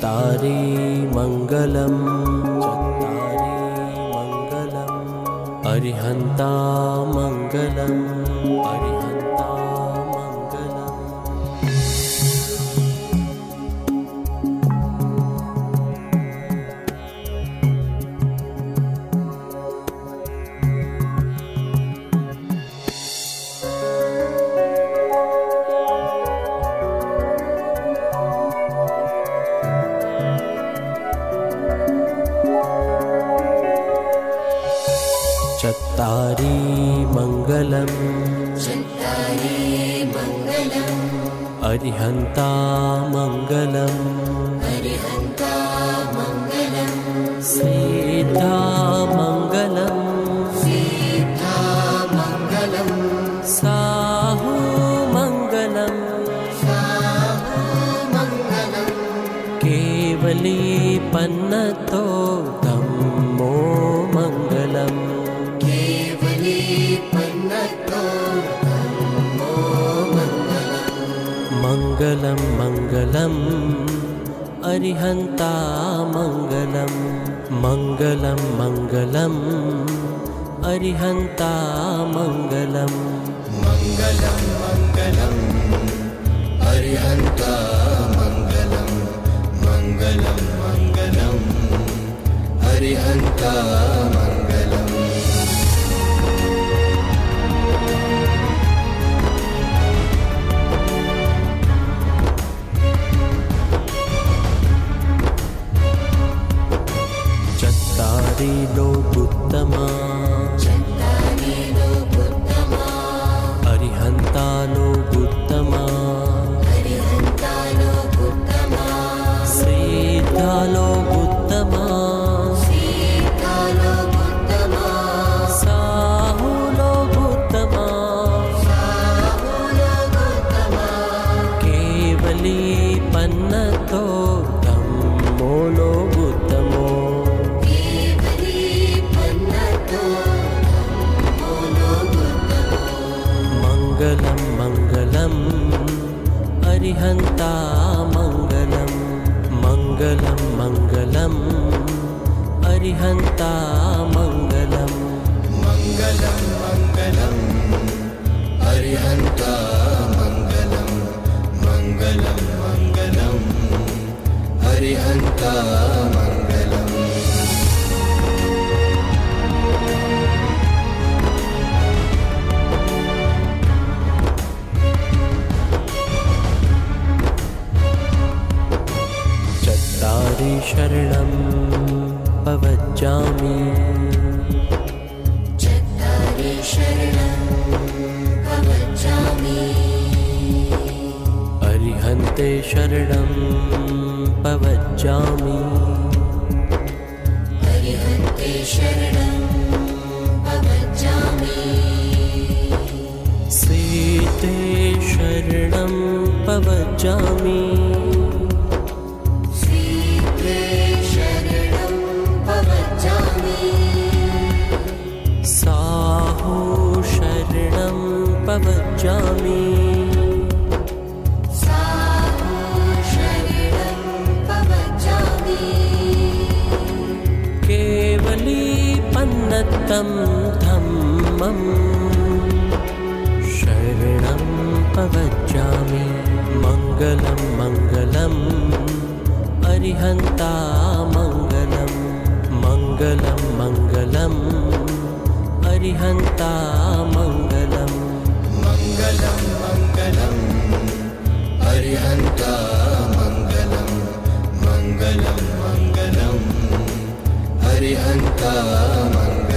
चत्तारि मङ्गलम्। चत्तारि मङ्गलम्। अरिहन्ता मङ्गलम् चत्तारि मङ्गलम्। चत्तारि मङ्गलम्। अरिहन्ता मङ्गलम्। हरिहन्ता मङ्गलम्। सीता मङ्गलम्। सीता मङ्गलम्। साहु मङ्गलम्। साहु मङ्गलम्। केवली पन्नतो अरिहन्ता मङ्गलम् मङ्गलं मङ्गलम्। अरिहन्ता मङ्गलम्। मङ्गलं मङ्गलम्। हरिहन्ता मङ्गलम् मङ्गलं मङ्गलम्। हरिहन्ता मङ्गलं मङ्गलम् अरिहन्ता मङ्गलम् मङ्गलं मङ्गलम् अरिहन्ता मङ्गलम् शरणं पवज्जामि चत्तारि शरणं प्रवचामि अरिहन्ते शरणं पवज्जामि हरिहन्ते शरणं प्रवचामि सीते शरणं पवज्जामि सीते शरणं प्रवचामि साहु शरणं पवज्जामि शरणं पवज्जामि मङ्गलं मङ्गलम् अरिहन्ता मङ्गलं मङ्गलं मङ्गलम् अरिहन्ता मङ्गलम् मङ्गलं मङ्गलम् हरिहन्ता मङ्गलं मङ्गलम् हरिहन्ता मङ्गलम्